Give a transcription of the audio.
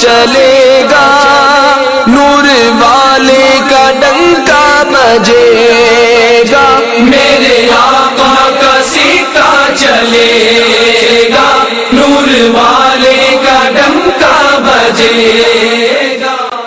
چلے گا۔ نور والے کا ڈنکا بجے گا۔ میرے آقا کا سکہ چلے گا۔ نور والے کا ڈنکا بجے